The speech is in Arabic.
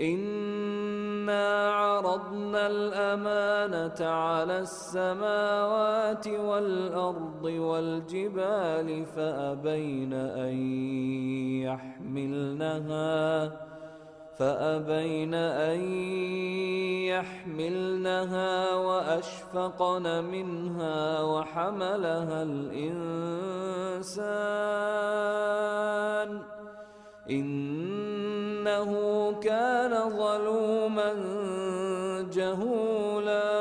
إنا عرضنا الأمانة على السماوات والأرض والجبال فأبين أن يحملنها فأبين أن يحملنها وأشفقن منها وحملها الإنسان إنه كان ظلوما جهولا.